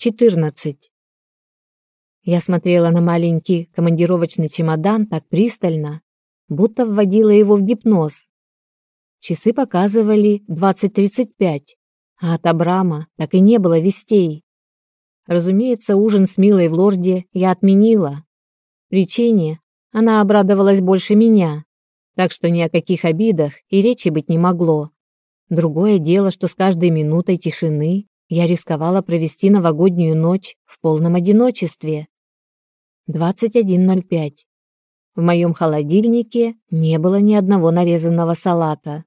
14. Я смотрела на маленький командировочный чемодан так пристально, будто вводила его в гипноз. Часы показывали 20.35, а от Абрама так и не было вестей. Разумеется, ужин с Милой в лорде я отменила. Причине она обрадовалась больше меня, так что ни о каких обидах и речи быть не могло. Другое дело, что с каждой минутой тишины я рисковала провести новогоднюю ночь в полном одиночестве. 21.05. В моем холодильнике не было ни одного нарезанного салата.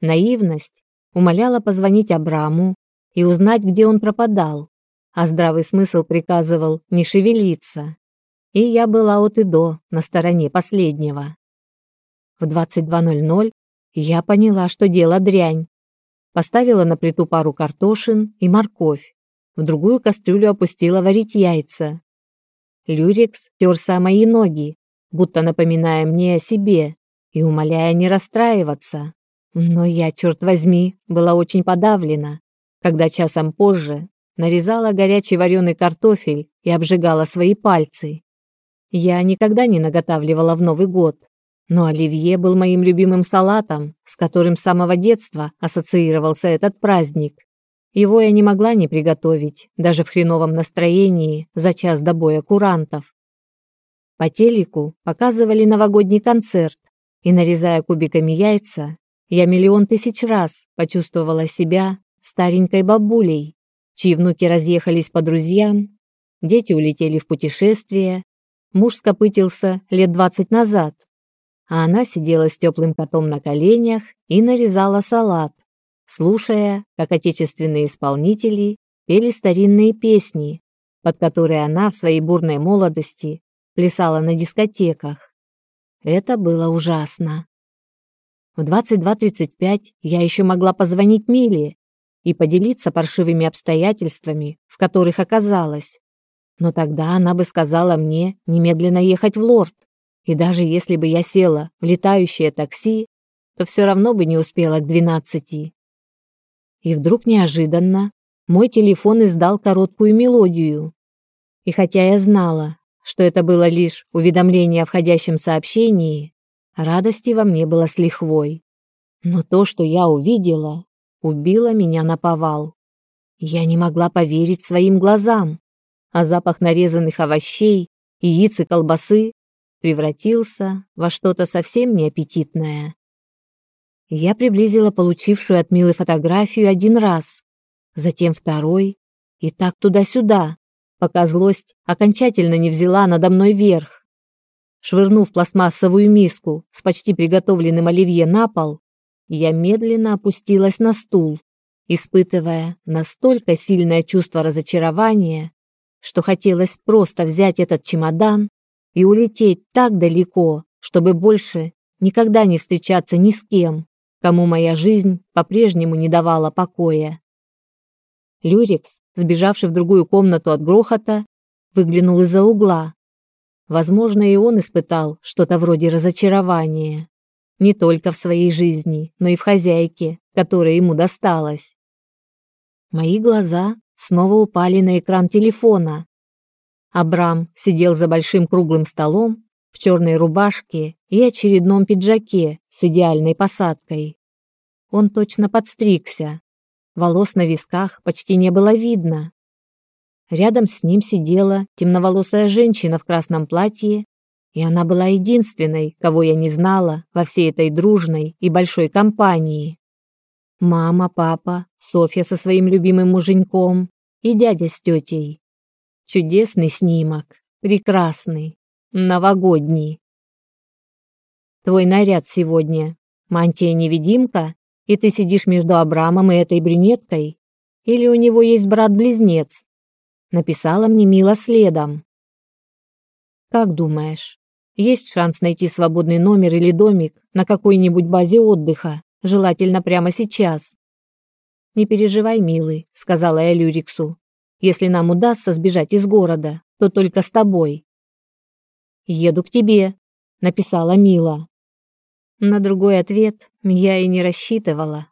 Наивность умоляла позвонить Абраму и узнать, где он пропадал, а здравый смысл приказывал не шевелиться. И я была от и до на стороне последнего. В 22.00 я поняла, что дело дрянь. Поставила на плиту пару картошин и морковь. В другую кастрюлю опустила варить яйца. Люрикс терся мои ноги, будто напоминая мне о себе и умоляя не расстраиваться. Но я, черт возьми, была очень подавлена, когда часом позже нарезала горячий вареный картофель и обжигала свои пальцы. Я никогда не наготавливала в Новый год, но оливье был моим любимым салатом, с которым с самого детства ассоциировался этот праздник. Его я не могла не приготовить, даже в хреновом настроении за час до боя курантов. По телеку показывали новогодний концерт, и, нарезая кубиками яйца, я миллион тысяч раз почувствовала себя старенькой бабулей, чьи внуки разъехались по друзьям, дети улетели в путешествие, муж скопытился лет двадцать назад, а она сидела с теплым котом на коленях и нарезала салат, слушая, как отечественные исполнители пели старинные песни, под которые она в своей бурной молодости плясала на дискотеках. Это было ужасно. В 22.35 я еще могла позвонить Миле и поделиться паршивыми обстоятельствами, в которых оказалась. Но тогда она бы сказала мне немедленно ехать в Лорд, и даже если бы я села в летающее такси, то все равно бы не успела к двенадцати. И вдруг неожиданно мой телефон издал короткую мелодию. И хотя я знала, что это было лишь уведомление о входящем сообщении, радости во мне было с лихвой. Но то, что я увидела, убило меня на повал. Я не могла поверить своим глазам, а запах нарезанных овощей, яиц и колбасы превратился во что-то совсем неаппетитное. Я приблизила получившую от Милы фотографию один раз, затем второй, и так туда-сюда, пока злость окончательно не взяла надо мной верх. Швырнув пластмассовую миску с почти приготовленным оливье на пол, я медленно опустилась на стул, испытывая настолько сильное чувство разочарования, что хотелось просто взять этот чемодан и улететь так далеко, чтобы больше никогда не встречаться ни с кем, кому моя жизнь по-прежнему не давала покоя. Люрикс, сбежавший в другую комнату от грохота, выглянул из-за угла. Возможно, и он испытал что-то вроде разочарования. Не только в своей жизни, но и в хозяйке, которая ему досталась. Мои глаза снова упали на экран телефона, Абрам сидел за большим круглым столом в черной рубашке и очередном пиджаке с идеальной посадкой. Он точно подстригся. Волос на висках почти не было видно. Рядом с ним сидела темноволосая женщина в красном платье, и она была единственной, кого я не знала во всей этой дружной и большой компании. Мама, папа, Софья со своим любимым муженьком и дядя с тетей. Чудесный снимок, прекрасный, новогодний. Твой наряд сегодня. Мантия-невидимка, и ты сидишь между Абрамом и этой брюнеткой? Или у него есть брат-близнец? Написала мне Мила следом. Как думаешь, есть шанс найти свободный номер или домик на какой-нибудь базе отдыха, желательно прямо сейчас? Не переживай, милый, сказала я Люриксу. Если нам удастся сбежать из города, то только с тобой. Еду к тебе, написала Мила. На другой ответ я и не рассчитывала.